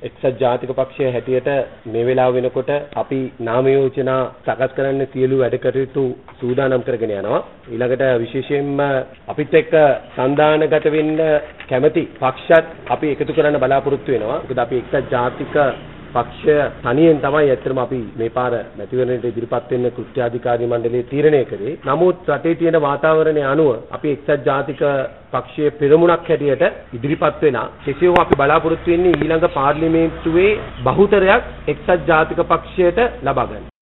එක්සත් ජාතික පක්ෂය හැටියට මේ වෙලාව වෙනකොට අපි නාම යෝජනා සකස් කරන්න සියලු වැඩ කටයුතු සූදානම් කරගෙන යනවා. ඊළඟට විශේෂයෙන්ම අපිත් එක්ක සන්දානගත වෙන්න කැමැති පක්ෂත් අපි එකතු කරන්න බලාපොරොත්තු වෙනවා. මොකද අපි එක්සත් ජාතික පක්ෂය තනියෙන් තමයි ඇත්තටම අපි මේ පාර මැතිවරණයට ඉදිරිපත් වෙන්න කෘත්‍යාධිකාරී මණ්ඩලයේ තීරණය කරේ. නමුත් රටේ තියෙන වාතාවරණය අනුව අපි එක්සත් ජාතික පක්ෂයේ පෙරමුණක් හැටියට ඉදිරිපත් වෙනා. කෙසේ හෝ අපි බලාපොරොත්තු වෙන්නේ ඊළඟ පාර්ලිමේන්තුවේ බහුතරයක් එක්සත් ජාතික පක්ෂයට ලබා ගන්න.